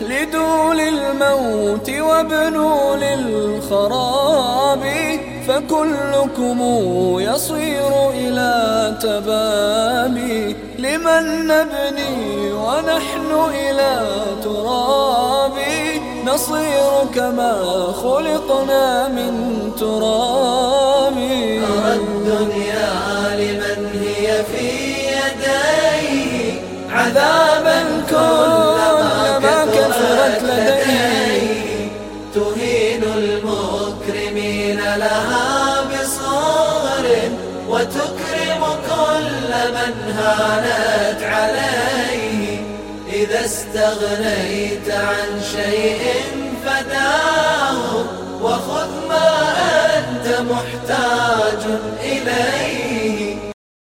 لدول الموت وابنوا للخراب فكلكم يصير إلى تبابي لمن نبني ونحن إلى ترابي نصير كما خلقنا من تراب. أرى الدنيا لمن هي في يديه عذابا لديه تهين المكرمين لها بصغر وتكرم كل من هانت عليه. إذا استغنيت عن شيء فداه وخذ ما أنت محتاج إليه